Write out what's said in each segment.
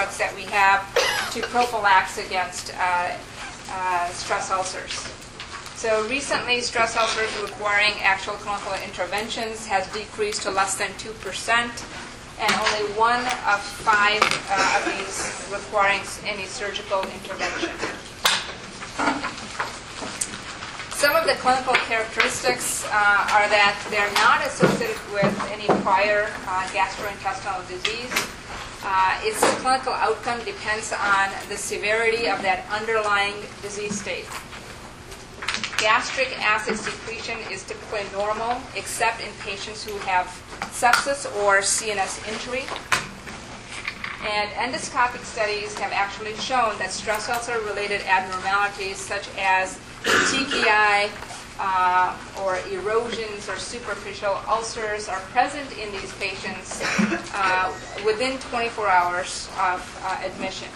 drugs that we have to prophylax against uh, uh, stress ulcers. So recently, stress ulcers requiring actual clinical interventions has decreased to less than 2%, and only one of five uh, of these requiring any surgical intervention. Some of the clinical characteristics uh, are that they're not associated with any prior uh, gastrointestinal disease. Uh, its clinical outcome depends on the severity of that underlying disease state. Gastric acid secretion is typically normal, except in patients who have sepsis or CNS injury. And endoscopic studies have actually shown that stress ulcer related abnormalities such as petechiae uh, or erosions or superficial ulcers are present in these patients uh, within 24 hours of uh, admission.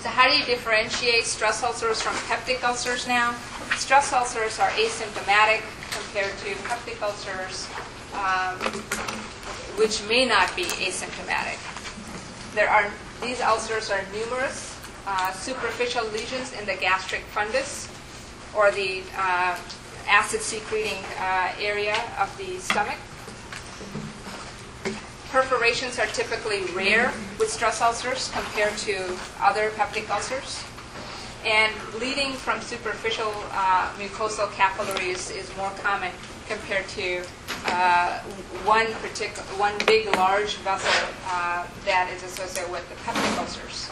So how do you differentiate stress ulcers from peptic ulcers now? Stress ulcers are asymptomatic compared to peptic ulcers, um, which may not be asymptomatic. There are, these ulcers are numerous, uh, superficial lesions in the gastric fundus or the uh, acid secreting uh, area of the stomach. Perforations are typically rare with stress ulcers compared to other peptic ulcers. And bleeding from superficial uh, mucosal capillaries is more common compared to uh, one particular, one big large vessel that is associated with the peptic ulcers.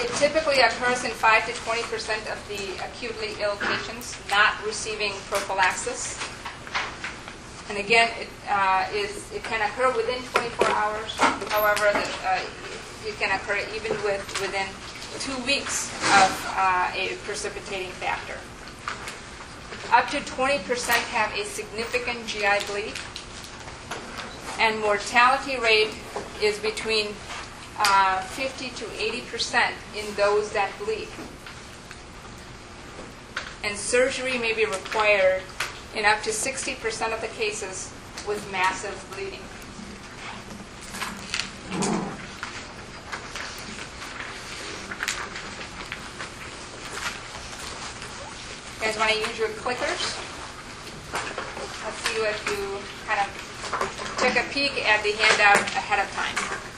It typically occurs in 5 to 20 percent of the acutely ill patients not receiving prophylaxis. And again, it, uh, is, it can occur within 24 hours. However, the, uh, it can occur even with, within two weeks of uh, a precipitating factor. Up to 20% have a significant GI bleed, and mortality rate is between uh, 50 to 80 percent in those that bleed. And surgery may be required in up to 60 percent of the cases with massive bleeding. You guys want to use your clickers? Let's see if you kind of took a peek at the handout ahead of time.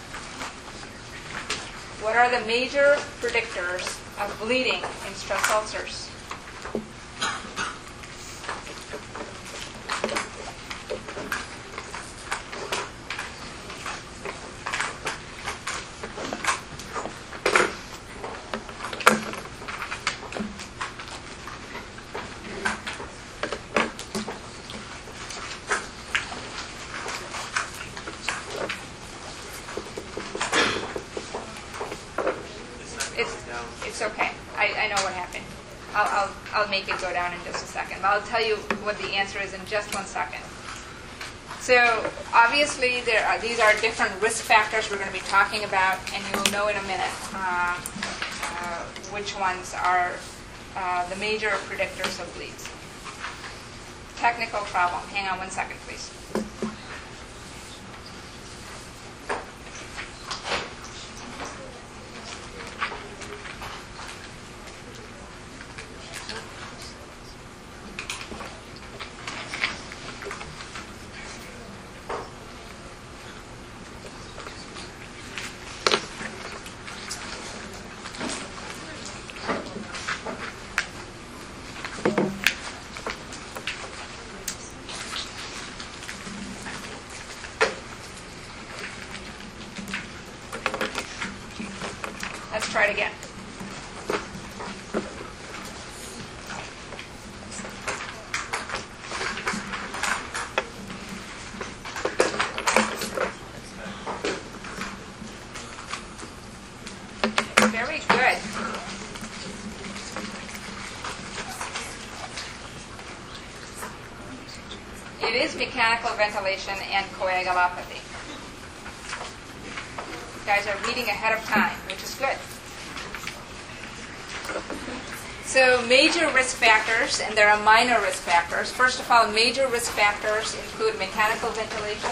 What are the major predictors of bleeding in stress ulcers? It's, it's okay. I, I know what happened. I'll, I'll, make it go down in just a second. But I'll tell you what the answer is in just one second. So obviously, there are, these are different risk factors we're going to be talking about, and you will know in a minute uh, uh, which ones are uh, the major predictors of bleeds. Technical problem. Hang on one second, please. Let's try it again. Very good. It is mechanical ventilation and coagulopathy. You guys are reading ahead of time, which is good. So major risk factors, and there are minor risk factors. First of all, major risk factors include mechanical ventilation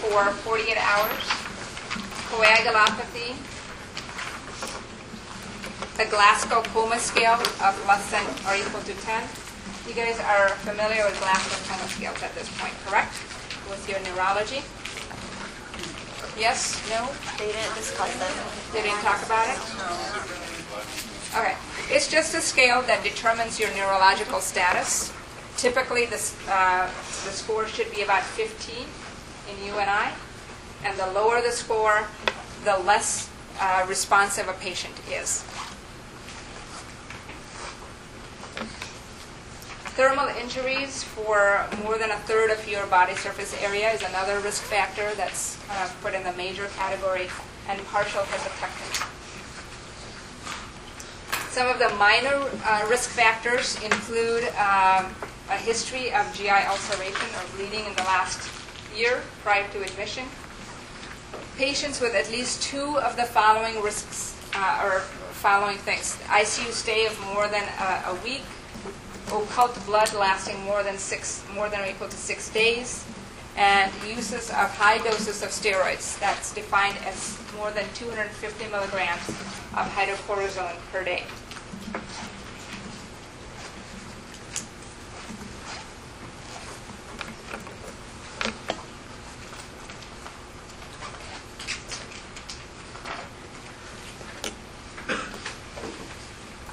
for 48 hours, coagulopathy, the Glasgow Coma Scale of less than or equal to 10. You guys are familiar with Glasgow Coma scales at this point, correct? With your neurology? Yes? No? They didn't discuss them. They didn't talk about it? Okay. It's just a scale that determines your neurological status. Typically, this, uh, the score should be about 15 in UNI, and I. And the lower the score, the less uh, responsive a patient is. Thermal injuries for more than a third of your body surface area is another risk factor that's uh, put in the major category, and partial hepatectomy. Some of the minor uh, risk factors include um, a history of GI ulceration or bleeding in the last year prior to admission. Patients with at least two of the following risks uh, or following things: ICU stay of more than a, a week, occult blood lasting more than six, more than or equal to six days, and uses of high doses of steroids. That's defined as more than 250 milligrams of hydrocortisone per day.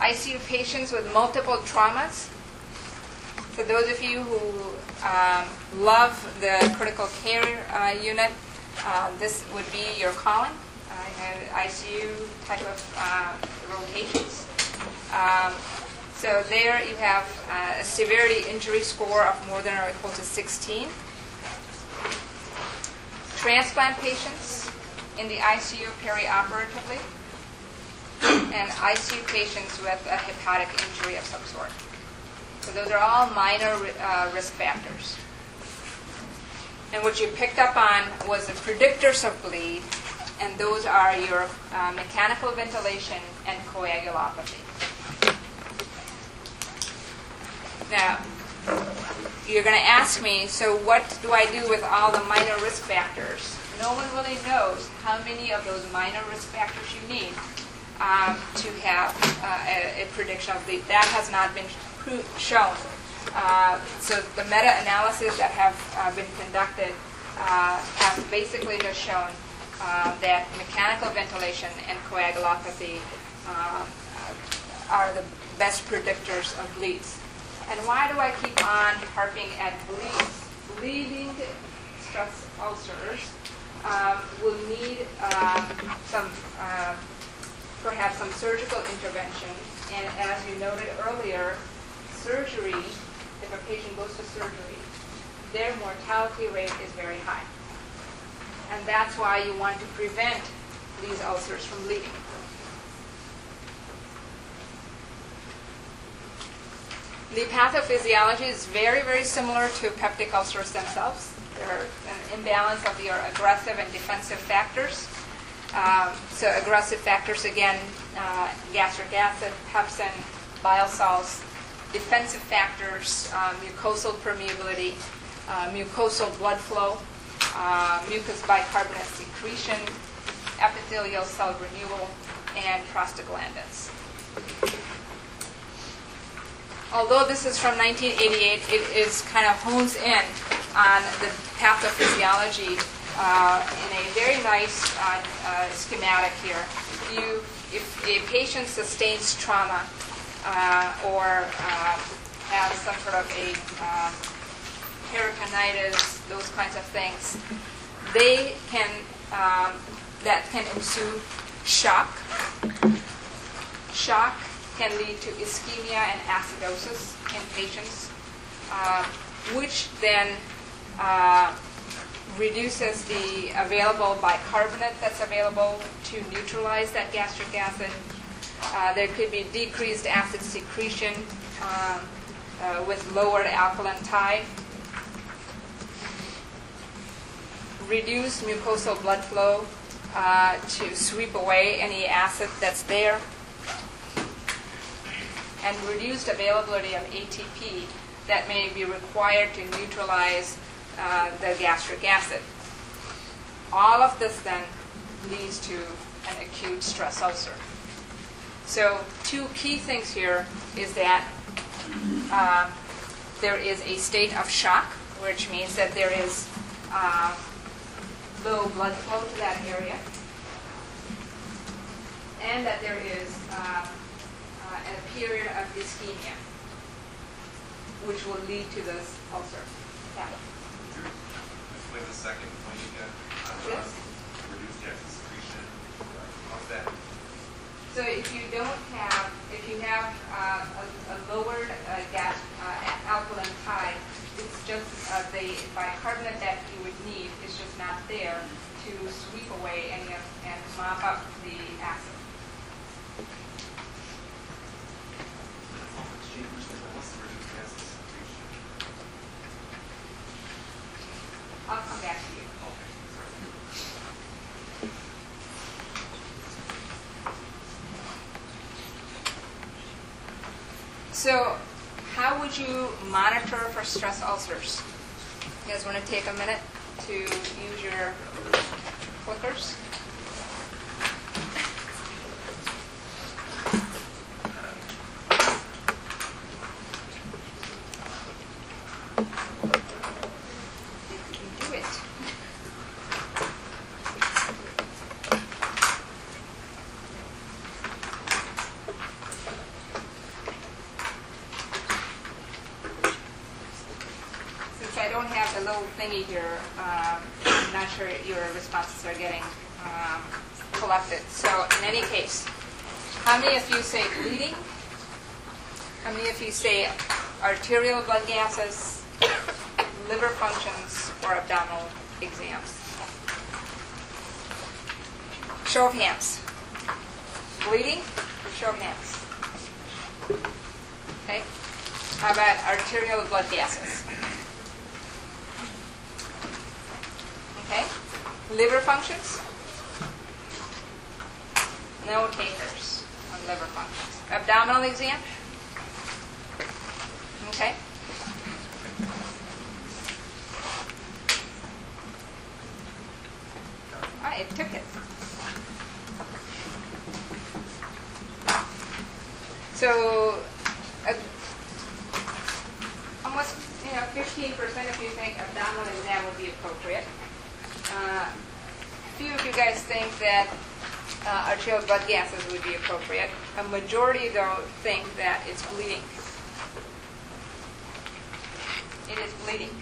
ICU patients with multiple traumas. For those of you who um, love the critical care uh, unit, uh, this would be your calling. Uh, ICU type of uh, rotations. Um, so there you have uh, a severity injury score of more than or equal to 16. Transplant patients in the ICU perioperatively and ICU patients with a hepatic injury of some sort. So those are all minor uh, risk factors. And what you picked up on was the predictors of bleed, and those are your uh, mechanical ventilation and coagulopathy. Now, you're going to ask me, so what do I do with all the minor risk factors? No one really knows how many of those minor risk factors you need um, to have uh, a, a, prediction of bleed. That has not been shown. Uh, so the meta-analyses that have uh, been conducted uh, have basically just shown uh, that mechanical ventilation and coagulopathy uh, are the best predictors of bleeds. And why do I keep on harping at bleeds? Bleeding stress ulcers um, will need um, some perhaps some surgical intervention. And as you noted earlier, surgery, if a patient goes to surgery, their mortality rate is very high. And that's why you want to prevent these ulcers from bleeding. The pathophysiology is very, very similar to peptic ulcers themselves. They're an imbalance of your aggressive and defensive factors. Um, so aggressive factors again, uh, gastric acid, pepsin, bile salts, defensive factors, um, mucosal permeability, uh, mucosal blood flow, uh, mucus bicarbonate secretion, epithelial cell renewal, and prostaglandins. Although this is from 1988, it is kind of hones in on the pathophysiology uh, in a very nice uh, uh, schematic here. You, if a patient sustains trauma uh, or uh, has some sort of a um, peritonitis, those kinds of things, they can um, that can ensue shock. Shock can lead to ischemia and acidosis in patients, uh, which then uh, reduces the available bicarbonate that's available to neutralize that gastric acid. Uh, there could be decreased acid secretion um, uh, with lowered alkaline tide. Reduced mucosal blood flow uh, to sweep away any acid that's there. and reduced availability of ATP that may be required to neutralize uh, the gastric acid. All of this then leads to an acute stress ulcer. So two key things here is that uh, there is a state of shock, which means that there is uh, low blood flow to that area, and that there is uh, uh, a period of ischemia, which will lead to this ulcer. Yeah. The second point again. Yes. Reduced acid secretion. How's that? So if you don't have, if you have uh, a, a lowered uh, gas uh, alkaline tide, it's just uh, the bicarbonate that you would need is just not there to sweep away any of and mop up the acid. I'll come back to you. Okay, sorry. So, how would you monitor for stress ulcers? You guys want to take a minute to use your clickers? If you can do it. Since I don't have the little thingy here, um, I'm not sure your responses are getting um, collected. So in any case, how many of you say bleeding? How many of you say arterial blood gases, liver functions, or abdominal exams? Show of hands. Bleeding? Show of hands. Okay. How about arterial blood gases? Okay. Liver functions? No takers on liver functions. Abdominal exam? Okay. Ah, it took it. So, uh, almost, you know, fifteen percent of you think abdominal exam would be appropriate. Uh, few of you guys think that uh, arterial blood gases would be appropriate. A majority, though, think that it's bleeding. It is bleeding.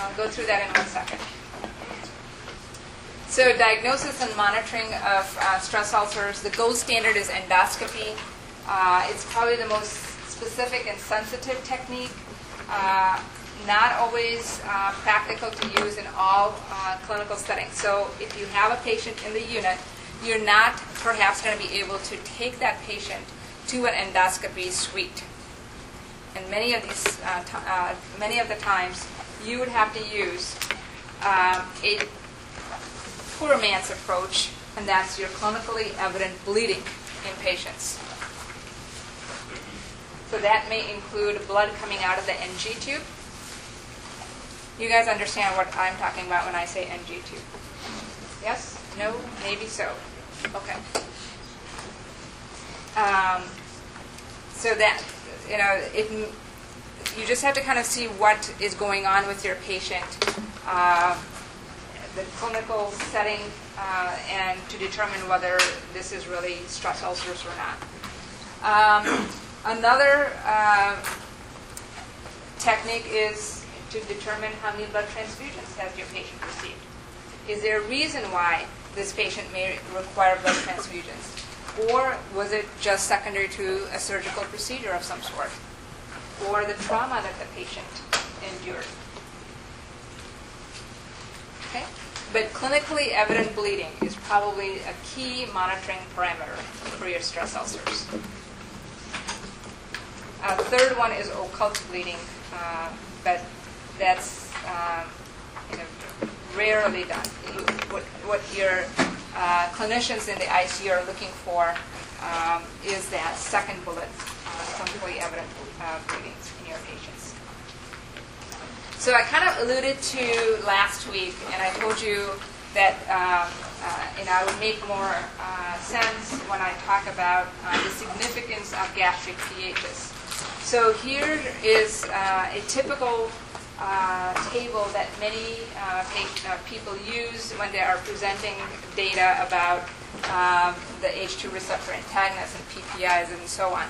I'll go through that in one second. So diagnosis and monitoring of uh, stress ulcers, the gold standard is endoscopy. Uh, it's probably the most specific and sensitive technique. Uh, not always uh, practical to use in all uh, clinical settings. So if you have a patient in the unit, you're not perhaps going to be able to take that patient to an endoscopy suite. And many of these, uh, many of the times, you would have to use um, a poor man's approach, and that's your clinically evident bleeding in patients. So that may include blood coming out of the NG tube. You guys understand what I'm talking about when I say NG tube? Yes? No? Maybe so. Okay. Um, so that, you know, it, you just have to kind of see what is going on with your patient, uh, the clinical setting, uh, and to determine whether this is really stress ulcers or not. Um, another uh, technique is to determine how many blood transfusions has your patient received. Is there a reason why this patient may require blood transfusions? Or was it just secondary to a surgical procedure of some sort? Or the trauma that the patient endured? Okay? But clinically evident bleeding is probably a key monitoring parameter for your stress ulcers. Uh, third one is occult bleeding, uh, but that's um, you know, rarely done. What, what your uh, clinicians in the ICU are looking for um, is that second bullet, uh, clinically evident uh, bleeding in your patients. So I kind of alluded to last week, and I told you that um, uh, and I would make more uh, sense when I talk about uh, the significance of gastric pHs. So here is uh, a typical uh, table that many uh, uh, people use when they are presenting data about um, the H2 receptor antagonists and PPIs and so on.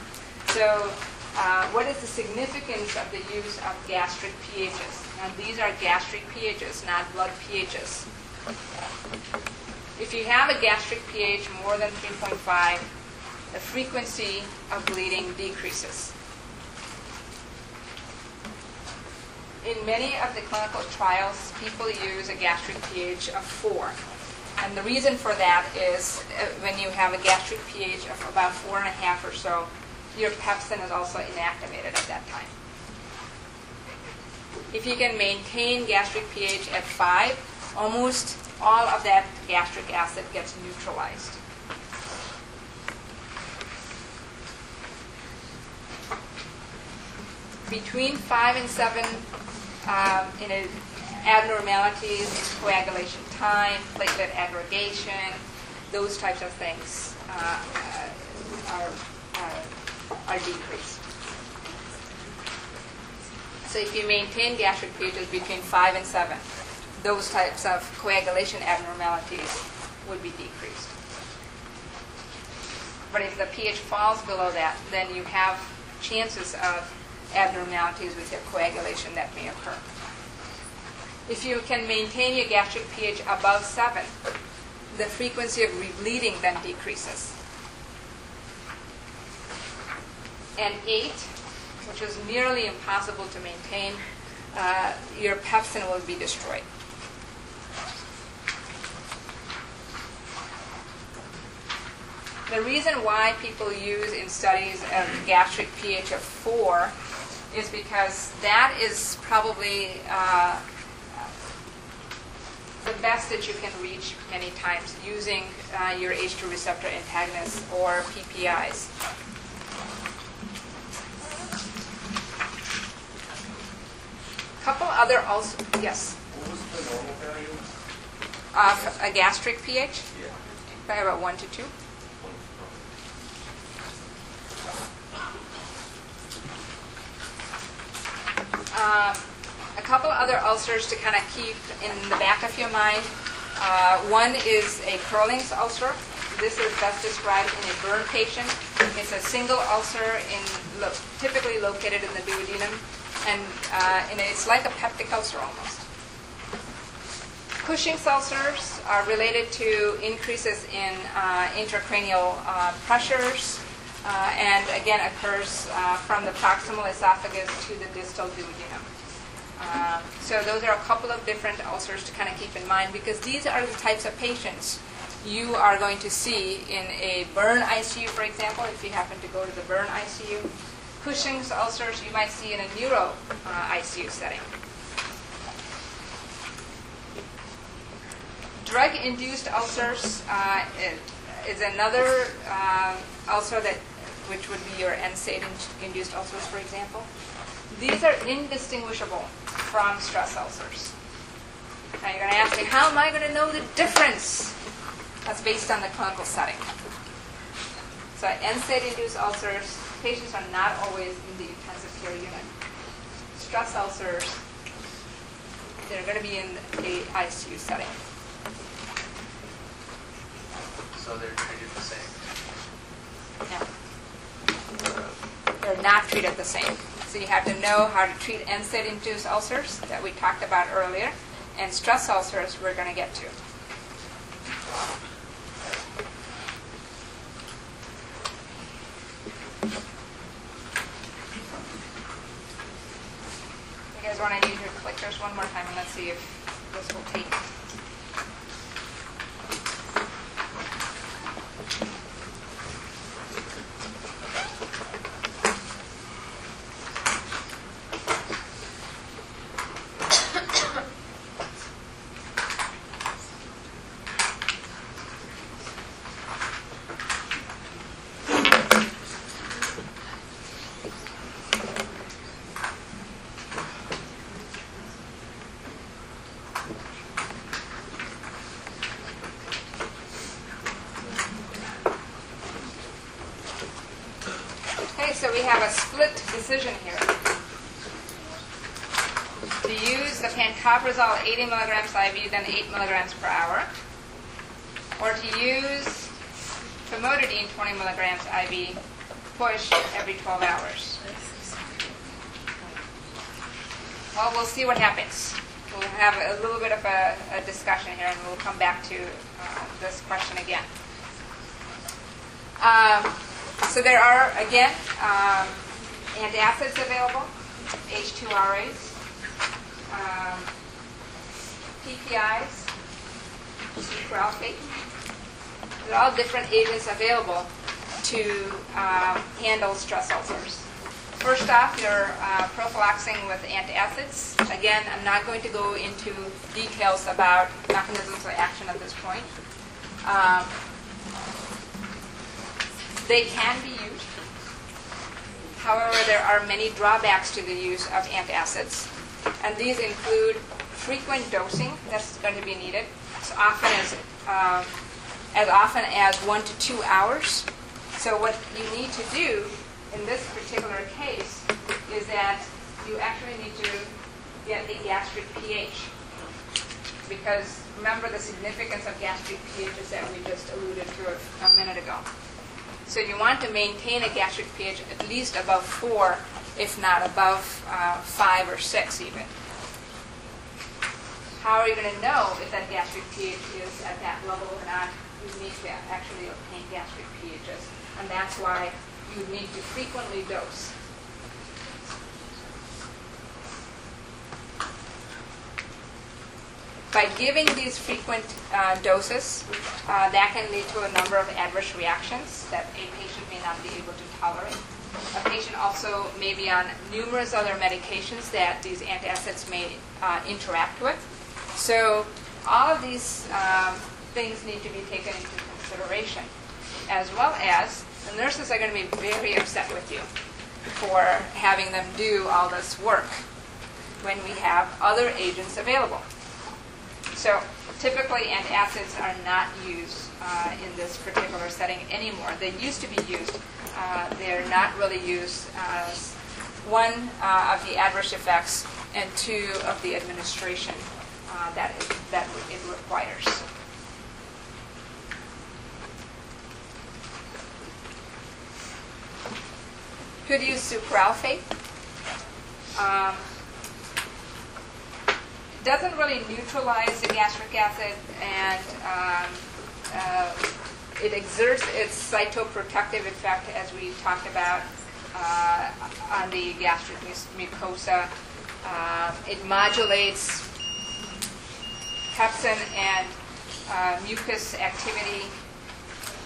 So uh, what is the significance of the use of gastric pHs? And these are gastric pHs, not blood pHs. If you have a gastric pH more than 3.5, the frequency of bleeding decreases. In many of the clinical trials, people use a gastric pH of 4. And the reason for that is uh, when you have a gastric pH of about 4.5 or so, your pepsin is also inactivated at that time. If you can maintain gastric pH at 5, almost all of that gastric acid gets neutralized. Between 5 and 7 um, in a, abnormalities in coagulation time, platelet aggregation, those types of things uh, are, are, are decreased. So if you maintain gastric pHs between 5 and 7, those types of coagulation abnormalities would be decreased. But if the pH falls below that, then you have chances of abnormalities with your coagulation that may occur. If you can maintain your gastric pH above 7, the frequency of rebleeding then decreases. And 8, which is nearly impossible to maintain, uh, your pepsin will be destroyed. The reason why people use in studies a gastric pH of 4 is because that is probably uh, the best that you can reach many times using uh, your H2 receptor antagonists or PPIs. Couple other also yes. What was the normal value? Of a gastric pH, Yeah. by about one to two. Um, a couple other ulcers to kind of keep in the back of your mind. Uh, one is a Curling's ulcer. This is best described in a burn patient. It's a single ulcer in lo- typically located in the duodenum, and uh, it's like a peptic ulcer almost. Cushing's ulcers are related to increases in uh, intracranial uh, pressures, uh, and again occurs uh, from the proximal esophagus to the distal duodenum. Um, so those are a couple of different ulcers to kind of keep in mind because these are the types of patients you are going to see in a burn ICU, for example, if you happen to go to the burn ICU. Cushing's ulcers you might see in a neuro uh, ICU setting. Drug-induced ulcers uh, is another uh, ulcer that, which would be your NSAID-induced ulcers, for example. These are indistinguishable from stress ulcers. Now you're going to ask me, how am I going to know the difference? That's based on the clinical setting. So NSAID-induced ulcers, patients are not always in the intensive care unit. Stress ulcers, they're going to be in the ICU setting. So they're treated the same. No. They're not treated the same. So you have to know how to treat NSAID-induced ulcers that we talked about earlier, and stress ulcers we're going to get to. You guys want to use your clickers one more time, and let's see if this will take. Decision here. To use the pantoprazole 80 milligrams IV, then 8 milligrams per hour, or to use famotidine 20 milligrams IV, push every 12 hours. Well, we'll see what happens. We'll have a little bit of a, a discussion here, and we'll come back to uh, this question again. Um, so there are, again, um, antacids available, H2RAs, um, PPIs, sucralfate. There are all different agents available to um, handle stress ulcers. First off, you're uh, prophylaxing with antacids. Again, I'm not going to go into details about mechanisms of action at this point. Um, they can be used. However, there are many drawbacks to the use of antacids, and these include frequent dosing that's going to be needed, as often as um, as often as one to two hours. So what you need to do in this particular case is that you actually need to get the gastric pH. Because remember the significance of gastric pHs that we just alluded to a minute ago. So you want to maintain a gastric pH at least above 4, if not above uh, 5 or 6 even. How are you going to know if that gastric pH is at that level or not? You need to actually obtain gastric pHs. And that's why you need to frequently dose. By giving these frequent uh, doses, uh, that can lead to a number of adverse reactions that a patient may not be able to tolerate. A patient also may be on numerous other medications that these antacids may uh, interact with. So all of these um, things need to be taken into consideration, as well as the nurses are going to be very upset with you for having them do all this work when we have other agents available. So typically antacids are not used uh, in this particular setting anymore. They used to be used. Uh, they're not really used as one uh, of the adverse effects and two of the administration uh, that, it, that it requires. Could use sucralfate. Um, doesn't really neutralize the gastric acid, and um, uh, it exerts its cytoprotective effect, as we talked about, uh, on the gastric mucosa. Uh, it modulates pepsin and uh, mucus activity.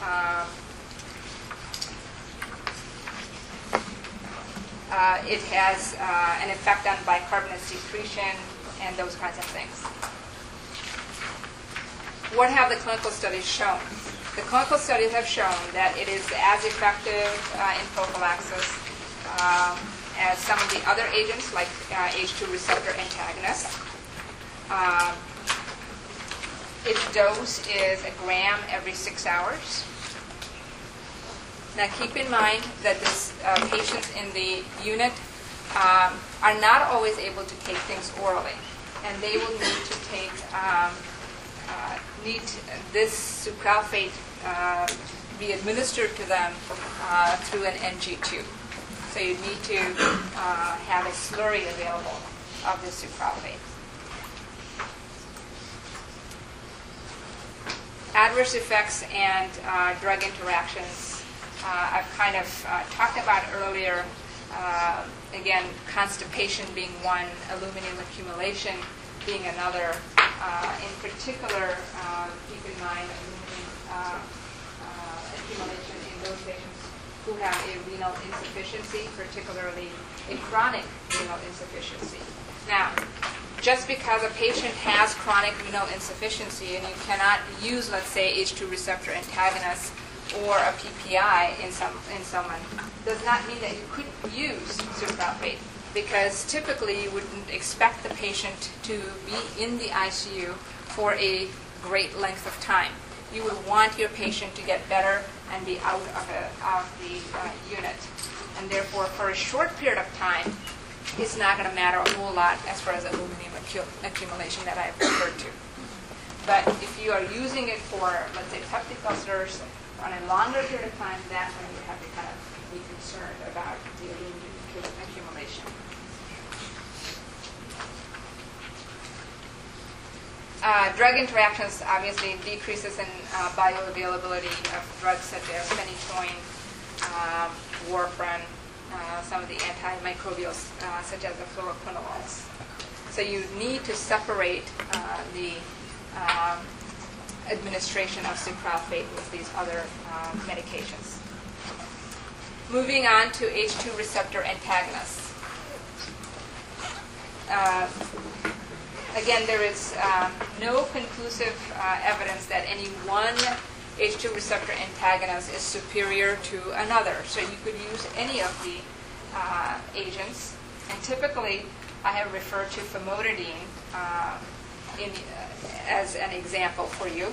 Um, uh, it has uh, an effect on bicarbonate secretion and those kinds of things. What have the clinical studies shown? The clinical studies have shown that it is as effective uh, in prophylaxis um, as some of the other agents like uh, H2 receptor antagonists. Um, its dose is a gram every six hours. Now keep in mind that this, uh, patients in the unit um, are not always able to take things orally, and they will need to take um, uh, need this sucralfate uh, be administered to them uh, through an NG tube. So you need to uh, have a slurry available of this sucralfate. Adverse effects and uh, drug interactions uh, I've kind of talked about earlier again, constipation being one, aluminum accumulation being another. Uh, in particular, uh, keep in mind aluminum uh, uh, accumulation in those patients who have a renal insufficiency, particularly a chronic renal insufficiency. Now, just because a patient has chronic renal insufficiency and you cannot use, let's say, H2 receptor antagonists or a PPI in some in someone does not mean that you couldn't use sucralfate because typically you wouldn't expect the patient to be in the ICU for a great length of time. You would want your patient to get better and be out of, a, of the uh, unit. and therefore for a short period of time, it's not going to matter a whole lot as far as aluminum accu- accumulation that I've referred to. But if you are using it for, let's say, peptic ulcers on a longer period of time, that's when you have to kind of be concerned about the accumulation. Uh, drug interactions obviously decreases in uh, bioavailability of drugs such as phenytoin, um, warfarin, uh, some of the antimicrobials uh, such as the fluoroquinolones. So you need to separate uh, the um, administration of sucralfate with these other uh, medications. Moving on to H2 receptor antagonists. Uh, Again, there is um, no conclusive uh, evidence that any one H2 receptor antagonist is superior to another. So you could use any of the uh, agents. And typically, I have referred to famotidine uh, in, uh, as an example for you,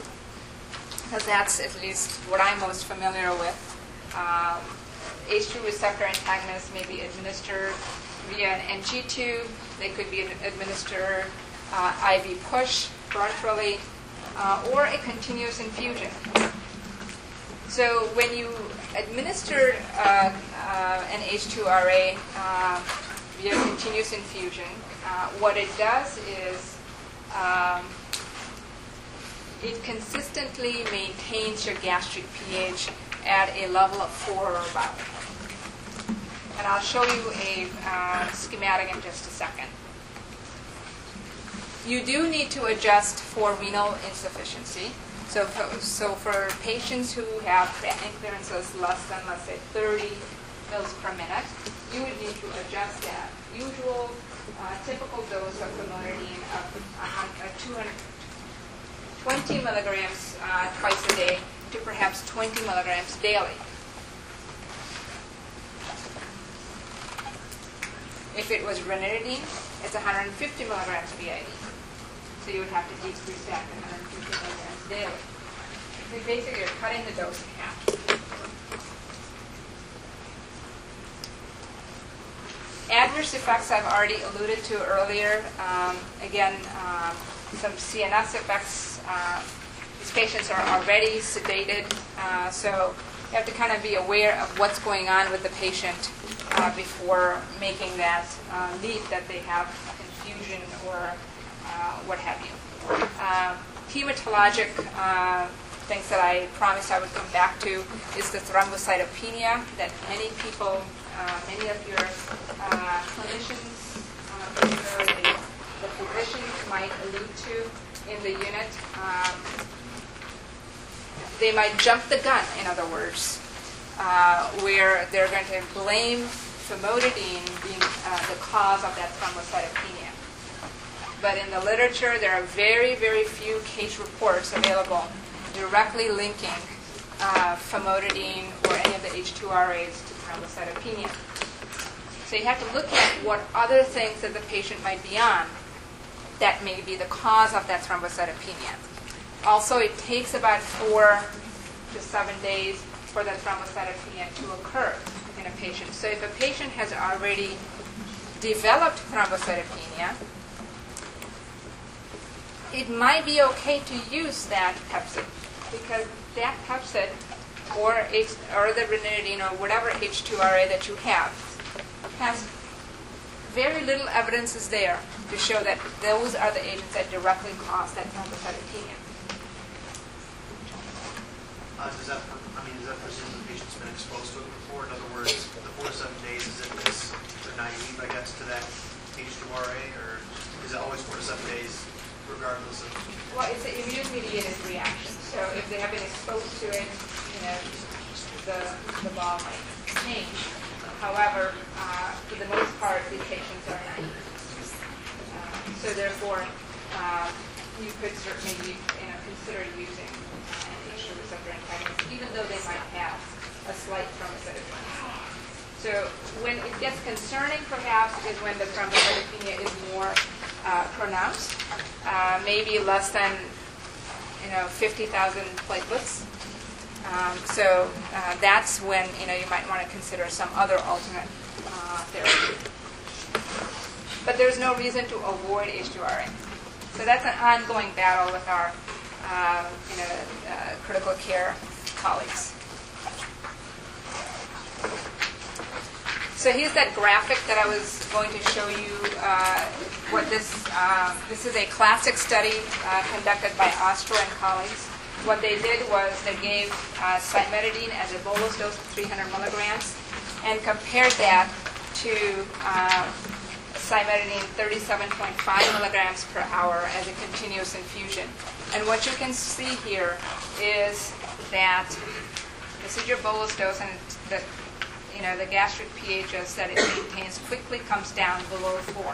because that's at least what I'm most familiar with. Um, H2 receptor antagonists may be administered via an NG tube. They could be administered uh, IV push parenterally, uh, or a continuous infusion. So when you administer uh, uh, an H2RA uh, via continuous infusion, uh, what it does is um, it consistently maintains your gastric pH at a level of 4 or above. And I'll show you a uh, schematic in just a second. You do need to adjust for renal insufficiency. So, for- so for patients who have creatinine clearances less than, let's say, 30 mils per minute, you would need to adjust that usual uh, typical dose of famotidine of a hun- uh, 200 20 milligrams uh, twice a day to perhaps 20 milligrams daily. If it was ranitidine, it's 150 milligrams BID. So you would have to decrease that to 150 milligrams daily. So basically, you're cutting the dose in half. Adverse effects I've already alluded to earlier. Um, again, um, some CNS effects. Uh, these patients are already sedated, uh, so you have to kind of be aware of what's going on with the patient uh, before making that uh, leap that they have confusion or uh, what have you. Uh, hematologic uh, things that I promised I would come back to is the thrombocytopenia that many people, many of your clinicians, the physicians, might allude to in the unit. Um, they might jump the gun, in other words, uh, where they're going to blame famotidine being uh, the cause of that thrombocytopenia. But in the literature, there are very, very few case reports available directly linking uh, famotidine or any of the H2RAs to thrombocytopenia. So you have to look at what other things that the patient might be on that may be the cause of that thrombocytopenia. Also, it takes about four to seven days for that thrombocytopenia to occur in a patient. So if a patient has already developed thrombocytopenia, it might be okay to use that Pepcid because that Pepcid or H, or the ranitidine or whatever H2RA that you have has very little evidence is there to show that those are the agents that directly cause that thrombocytopenia. Uh, does that, I mean, does that presume the patient's been exposed to it before? In other words, the four to seven days, is it this, they're naive, I guess, to that H2RA? Or is it always four to seven days regardless of? Well, it's an immune-mediated reaction, so if they have been exposed to it, you know, the, the ball might change. However, uh, for the most part, these patients are naive. Uh, So therefore, uh, you could certainly, you know, consider using an H2 receptor antagonist, even though they might have a slight thrombocytopenia. So when it gets concerning perhaps is when the thrombocytopenia is more uh, pronounced, uh, maybe less than, you know, 50,000 platelets. Um, So uh, that's when, you know, you might want to consider some other alternate uh, therapy. But there's no reason to avoid H2RA. So that's an ongoing battle with our, uh, you know, uh, critical care colleagues. So here's that graphic that I was going to show you. Uh, what this uh, this is a classic study uh, conducted by Ostro and colleagues. What they did was they gave uh, cimetidine as a bolus dose of 300 milligrams and compared that to uh, cimetidine 37.5 milligrams per hour as a continuous infusion. And what you can see here is that this is your bolus dose, and the you know the gastric pH that it maintains quickly comes down below four.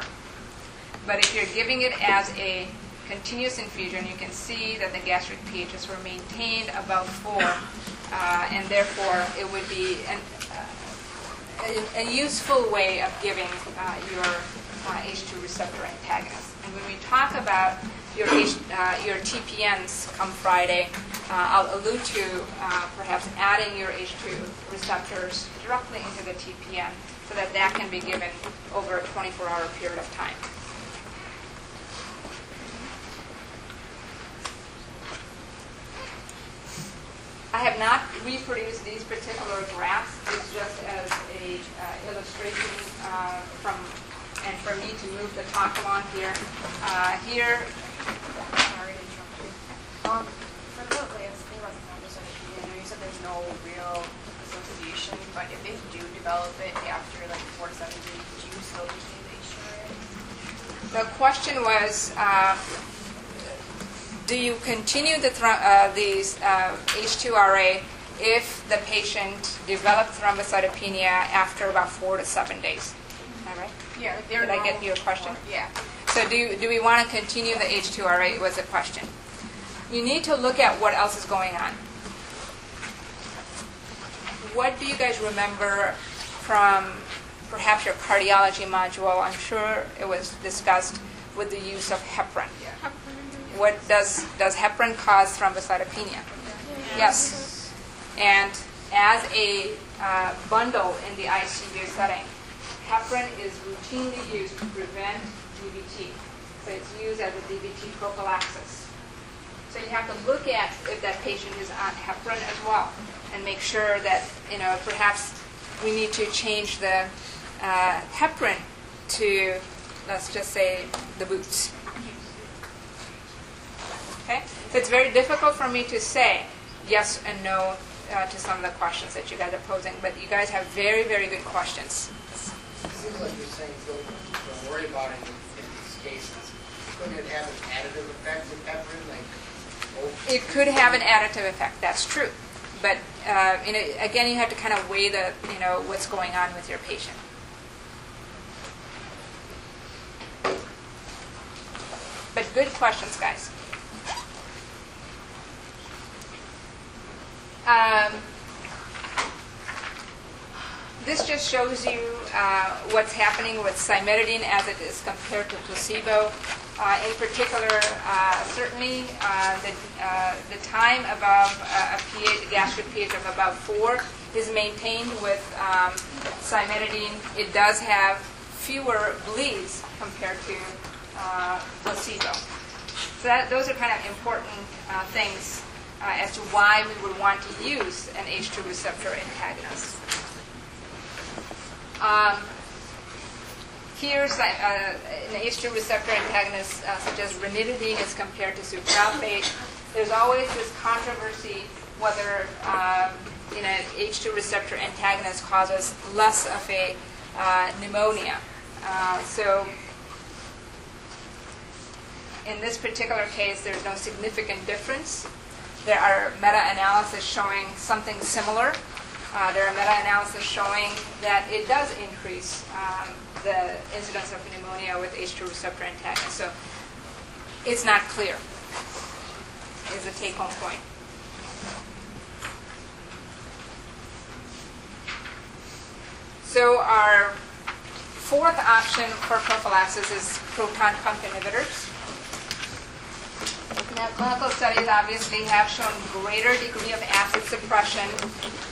But if you're giving it as a continuous infusion, you can see that the gastric pHs were maintained above four, uh, and therefore it would be an, uh, a, a useful way of giving uh, your uh, H2 receptor antagonist. And when we talk about your, H, uh, your TPNs come Friday, uh, I'll allude to uh, perhaps adding your H2 receptors directly into the TPN so that that can be given over a 24-hour period of time. I have not reproduced these particular graphs. It's just as a uh, illustration uh, from, and for me to move the talk along here. Uh, here, sorry to interrupt you. Um, for the thing about the thrombocytopenia, I know you said there's no real association, but if they do develop it after like four to seven days, do you still the H2RA? The question was, uh, do you continue the uh, these uh, H2RA if the patient develops thrombocytopenia after about four to seven days? All right. Yeah, Did I get your question? Yeah. So do, you- do we want to continue the H2RA was the question. You need to look at what else is going on. What do you guys remember from perhaps your cardiology module? I'm sure it was discussed with the use of heparin. What does, does heparin cause thrombocytopenia? Yes. And as a uh, bundle in the ICU setting, heparin is routinely used to prevent DVT. So it's used as a DVT prophylaxis. So you have to look at if that patient is on heparin as well and make sure that, you know, perhaps we need to change the uh, heparin to, let's just say, the boots. Okay? So it's very difficult for me to say yes and no uh, to some of the questions that you guys are posing, but you guys have very, very good questions. It Seems like you're saying, don't, don't worry about it in these cases. Couldn't it have an additive effect with heparin, like, oh, It could have an additive effect, that's true. But, uh, you know, again, you have to kind of weigh the, you know, what's going on with your patient. But good questions, guys. Um, this just shows you uh, what's happening with cimetidine as it is compared to placebo. Uh, in particular, uh, certainly uh, the, uh, the time above uh, a pH, gastric pH of about four is maintained with um, cimetidine. It does have fewer bleeds compared to placebo. So that, those are kind of important things uh, as to why we would want to use an H2 receptor antagonist. Um, here's uh, an H2 receptor antagonist uh, such as ranitidine as compared to sucralfate. There's always this controversy whether um, you know, H2 receptor antagonist causes less of a uh, pneumonia. Uh, so in this particular case, there's no significant difference. There are meta-analysis showing something similar. Uh, there are meta-analysis showing that it does increase um, the incidence of pneumonia with H2 receptor antagonists. So it's not clear, is the take-home point. So our fourth option for prophylaxis is proton pump inhibitors. Now, clinical studies obviously have shown greater degree of acid suppression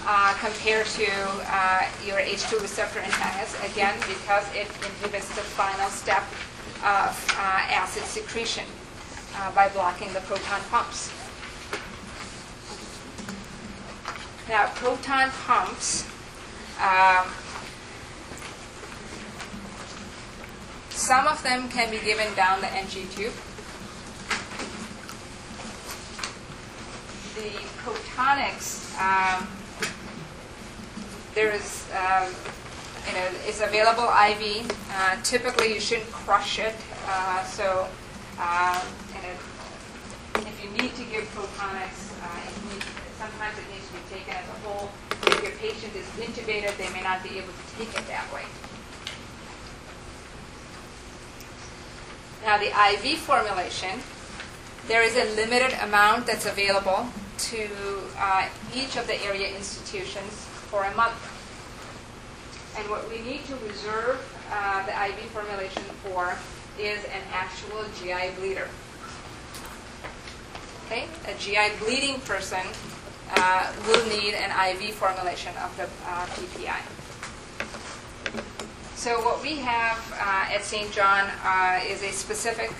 uh, compared to uh, your H2 receptor antagonist, again, because it inhibits the final step of uh, acid secretion uh, by blocking the proton pumps. Now, proton pumps, um, some of them can be given down the NG tube. The Protonix, um, there is, um, you know, it's available IV. Uh, typically, you shouldn't crush it. Uh, so, um, you know, if you need to give Protonix, uh, sometimes it needs to be taken as a whole. If your patient is intubated, they may not be able to take it that way. Now, the IV formulation, there is a limited amount that's available to uh, each of the area institutions for a month. And what we need to reserve uh, the IV formulation for is an actual GI bleeder. Okay, a GI bleeding person uh, will need an IV formulation of the uh, PPI. So what we have uh, at St. John uh, is a specific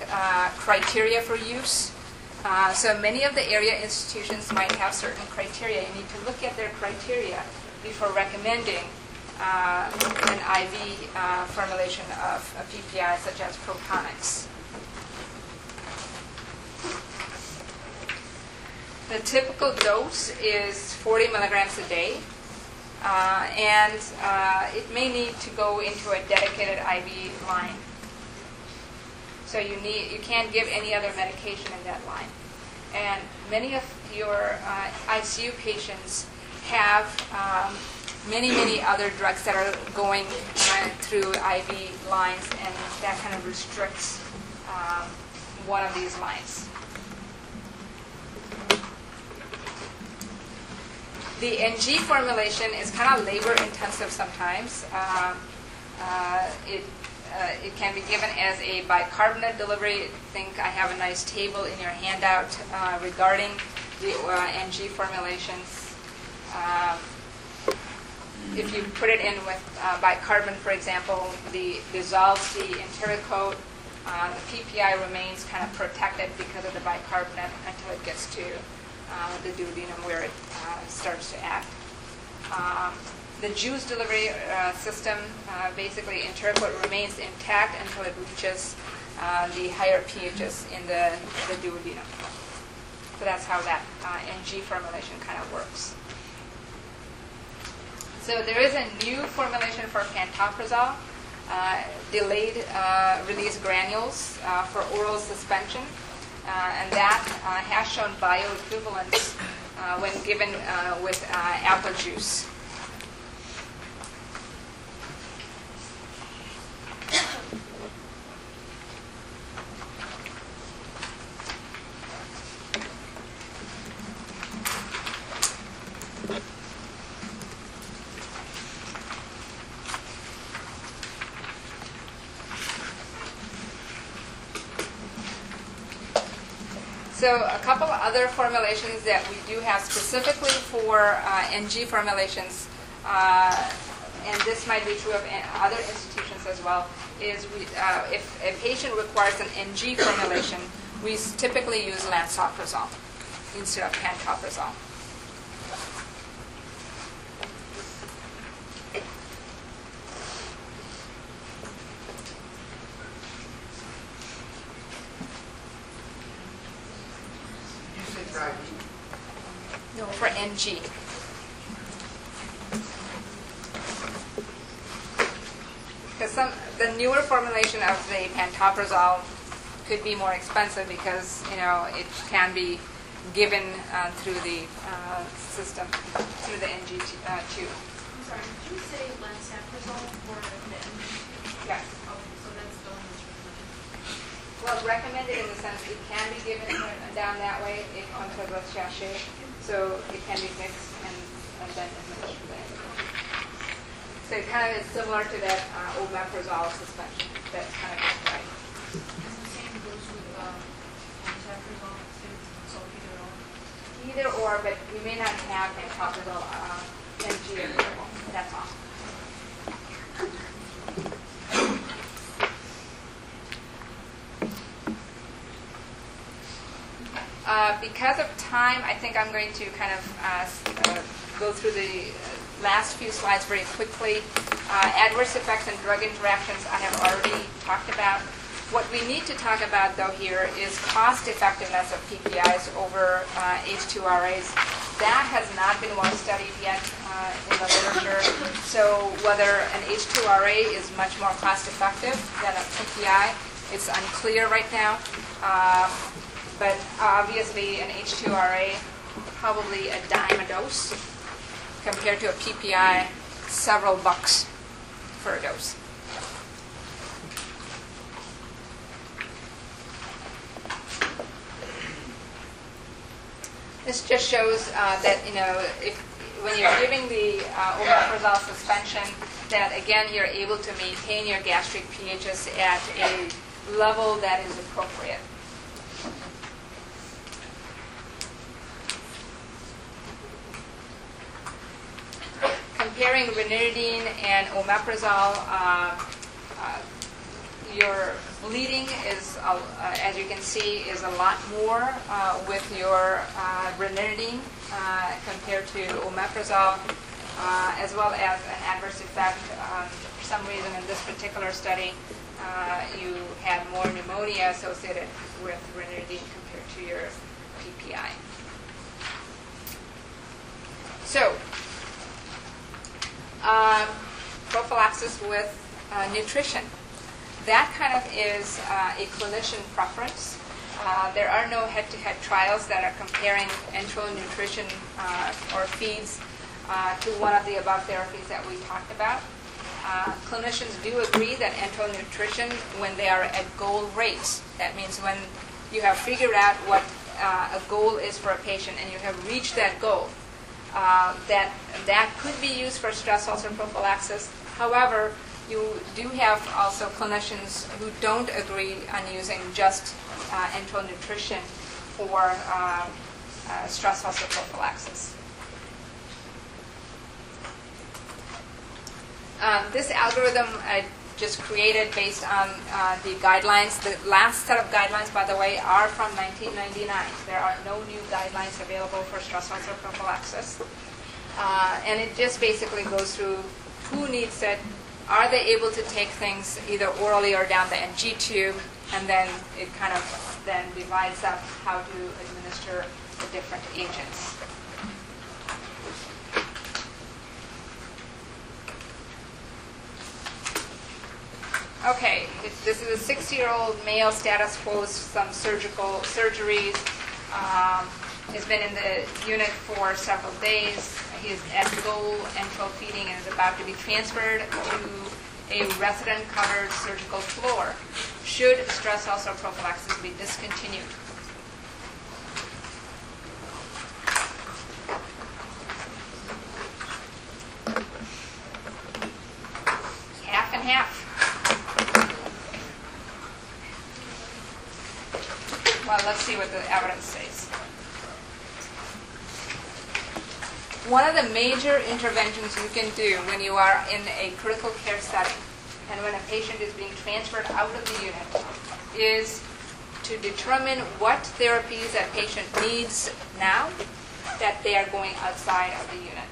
criteria for use. Uh, so many of the area institutions might have certain criteria. You need to look at their criteria before recommending uh, an IV uh, formulation of a PPI such as Protonix. The typical dose is 40 milligrams a day. Uh, and uh, it may need to go into a dedicated IV line. So you need you can't give any other medication in that line. And many of your uh, ICU patients have um, many many other drugs that are going uh, through IV lines, and that kind of restricts um, one of these lines. The NG formulation is kind of labor intensive sometimes. Um, uh, it, uh, it can be given as a bicarbonate delivery. I think I have a nice table in your handout uh, regarding the uh, NG formulations. Um, if you put it in with uh, bicarbonate, for example, the dissolves the enteric coat. Uh, the PPI remains kind of protected because of the bicarbonate until it gets to uh, the duodenum where it starts to act. Um, the juice delivery uh, system, uh, basically coat remains intact until it reaches uh, the higher pHs in the, the duodenum. So that's how that uh, NG formulation kind of works. So there is a new formulation for pantoprazole, uh, delayed uh, release granules for oral suspension, and that has shown bioequivalence when given with apple juice. So a couple other formulations that we do have specifically for uh, NG formulations, uh, and this might be true of other institutions as well, is we, uh, if a patient requires an NG formulation, we typically use lansoprazole instead of pantoprazole. You said try No. For NG. Because some, the newer formulation of the pantoprazole could be more expensive because, you know, it can be given uh, through the uh, system, through the NG uh, tube. I'm sorry, did you say lansoprazole for the NG? Yes. So that's the one that's recommended. Well, recommended in the sense it can be given down that way if onto the sachet, so it can be mixed and, and then administered. So it kind of is similar to that uh, omeprazole suspension. That's kind of the right. Either or, but we may not have that uh, NG available. That's all. Uh, because of time, I think I'm going to kind of uh, uh go through the uh, last few slides very quickly. Uh, Adverse effects and drug interactions I have already talked about. What we need to talk about, though, here is cost effectiveness of PPIs over uh, H2RAs. That has not been well studied yet uh, in the literature. So whether an H2RA is much more cost effective than a PPI, it's unclear right now. Um, but obviously, an H2RA, probably a dime a dose, compared to a PPI, several bucks for a dose. This just shows uh, that, you know, if, when you're giving the uh, omeprazole suspension, that again, you're able to maintain your gastric pHs at a level that is appropriate. Comparing ranitidine and omeprazole, uh, uh, your bleeding is, uh, as you can see, is a lot more uh, with your uh, ranitidine compared to omeprazole, as well as an adverse effect. Um, for some reason, in this particular study, you had more pneumonia associated with ranitidine compared to your PPI. So, um, prophylaxis with uh, nutrition. That kind of is uh, a clinician preference. Uh, there are no head-to-head trials that are comparing enteral nutrition uh, or feeds uh, to one of the above therapies that we talked about. Uh, clinicians do agree that enteral nutrition, when they are at goal rates, that means when you have figured out what uh, a goal is for a patient and you have reached that goal, uh, that that could be used for stress ulcer prophylaxis. However, you do have also clinicians who don't agree on using just uh, enteral nutrition for uh, uh, stress ulcer prophylaxis. Um, this algorithm I just created based on uh, the guidelines. The last set of guidelines, by the way, are from 1999. There are no new guidelines available for stress ulcer prophylaxis. Uh, and it just basically goes through who needs it, are they able to take things either orally or down the NG tube, and then it kind of then divides up how to administer the different agents. Okay, this is a 60-year-old male status quo some surgical surgeries. Um, He's been in the unit for several days. He is at goal enteral feeding and is about to be transferred to a resident-covered surgical floor. Should stress ulcer prophylaxis be discontinued? Half and half. Well, let's see what the evidence says. One of the major interventions you can do when you are in a critical care setting and when a patient is being transferred out of the unit is to determine what therapies that patient needs now that they are going outside of the unit.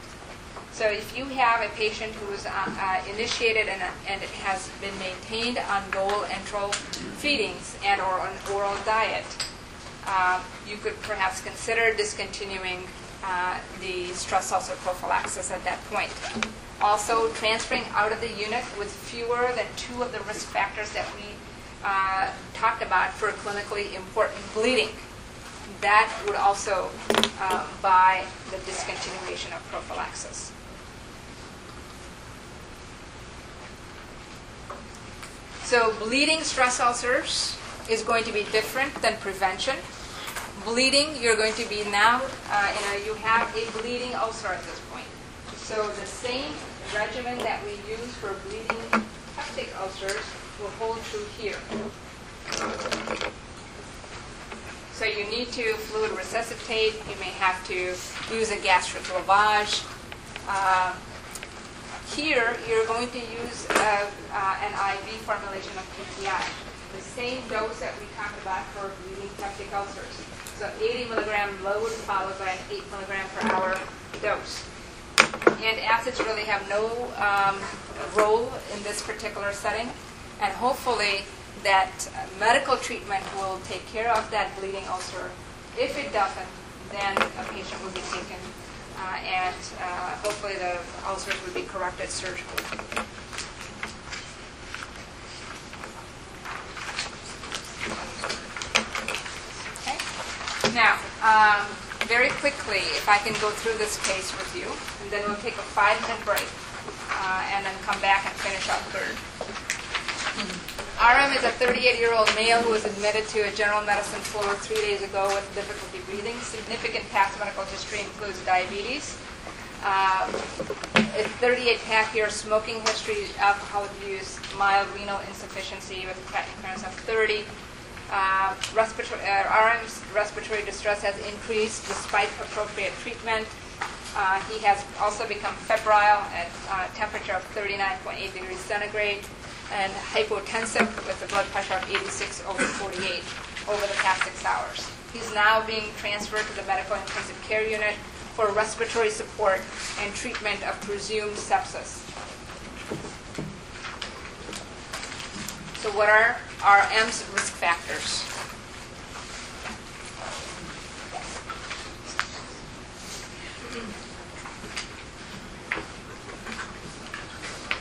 So if you have a patient who is uh, uh, initiated and, and it has been maintained on goal enteral feedings and or an oral diet, uh, you could perhaps consider discontinuing uh, the stress ulcer prophylaxis at that point. Also, transferring out of the unit with fewer than two of the risk factors that we uh, talked about for clinically important bleeding. That would also uh, buy the discontinuation of prophylaxis. So bleeding stress ulcers is going to be different than prevention. Bleeding, you're going to be now, uh, you know, you have a bleeding ulcer at this point. So the same regimen that we use for bleeding peptic ulcers will hold true here. So you need to fluid resuscitate, you may have to use a gastric lavage. Uh, Here, you're going to use uh, uh, an IV formulation of PPI, the same dose that we talked about for bleeding peptic ulcers. So 80 milligram load followed by an 8 milligram per hour dose. Antacids really have no um, role in this particular setting. And hopefully, that medical treatment will take care of that bleeding ulcer. If it doesn't, then a patient will be taken, uh, and uh, hopefully the ulcers would be corrected surgically. Okay. Now, um, very quickly, if I can go through this case with you, and then we'll take a five-minute break, uh, and then come back and finish up third. RM is a 38-year-old male who was admitted to a general medicine floor three days ago with difficulty breathing. Significant past medical history includes diabetes, uh, a 38 pack year smoking history, alcohol abuse, mild renal insufficiency with creatinine clearance of 30. Uh, respiratory, uh, RM's respiratory distress has increased despite appropriate treatment. Uh, he has also become febrile at uh, temperature of 39.8 degrees centigrade and hypotensive with a blood pressure of 86 over 48 over the past six hours. He's now being transferred to the medical intensive care unit for respiratory support and treatment of presumed sepsis. So what are our M's risk factors?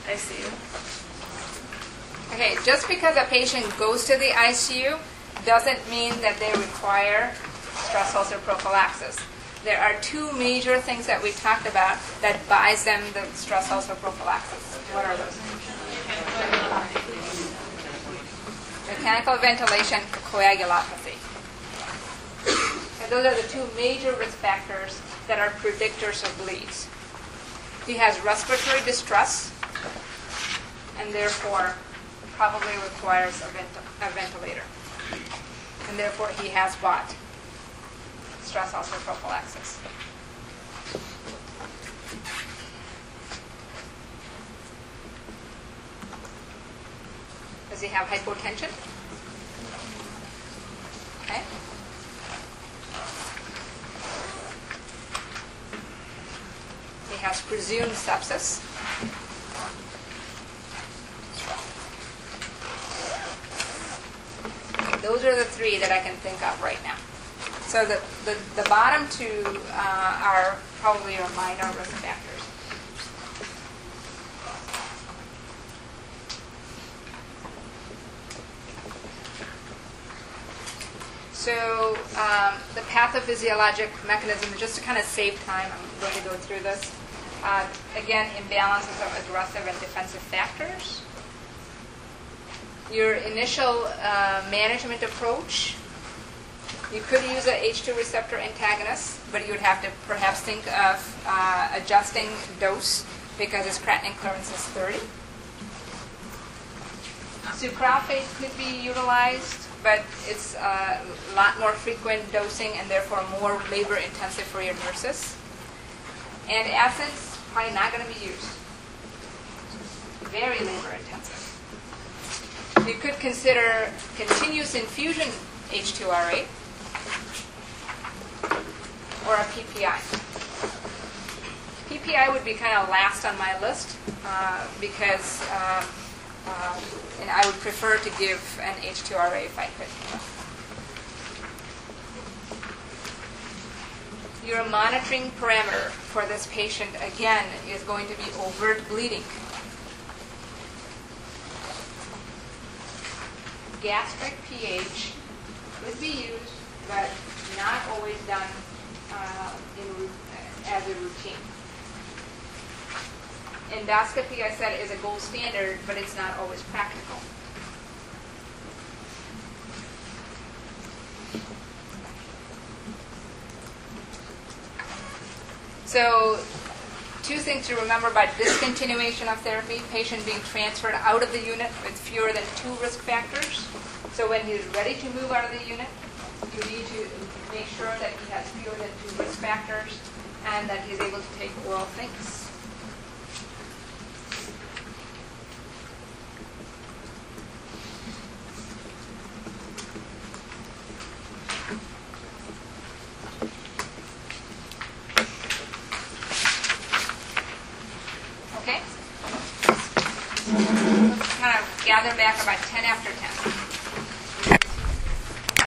I see. Okay, just because a patient goes to the ICU doesn't mean that they require stress ulcer prophylaxis. There are two major things that we talked about that buys them the stress ulcer prophylaxis. What are those? Mechanical ventilation, coagulopathy. And those are the two major risk factors that are predictors of bleeds. He has respiratory distress, and therefore probably requires a, vent- a ventilator. And therefore, he has bought stress ulcer prophylaxis. Does he have hypotension? Okay. He has presumed sepsis. Those are the three that I can think of right now. So the, the, the bottom two uh, are probably your minor risk factors. So um, the pathophysiologic mechanism, just to kind of save time, I'm going to go through this. Uh, again, imbalances of aggressive and defensive factors. Your initial uh, management approach, you could use a H2 receptor antagonist, but you would have to perhaps think of uh, adjusting dose because its creatinine clearance is 30. Sucralfate could be utilized, but it's a lot more frequent dosing and therefore more labor intensive for your nurses. Antacids, probably not going to be used. Very labor intensive. You could consider continuous infusion H2RA or a PPI. PPI would be kind of last on my list uh, because, uh, uh, and I would prefer to give an H2RA if I could. Your monitoring parameter for this patient, again, is going to be overt bleeding. Gastric pH could be used, but not always done uh, in, as a routine. Endoscopy, I said, is a gold standard, but it's not always practical. So, two things to remember about discontinuation of therapy patient being transferred out of the unit with fewer than two risk factors. So, when he's ready to move out of the unit, you need to make sure that he has fewer than two risk factors and that he's able to take oral things. Okay? Let's kind of gather back about 10 after 10.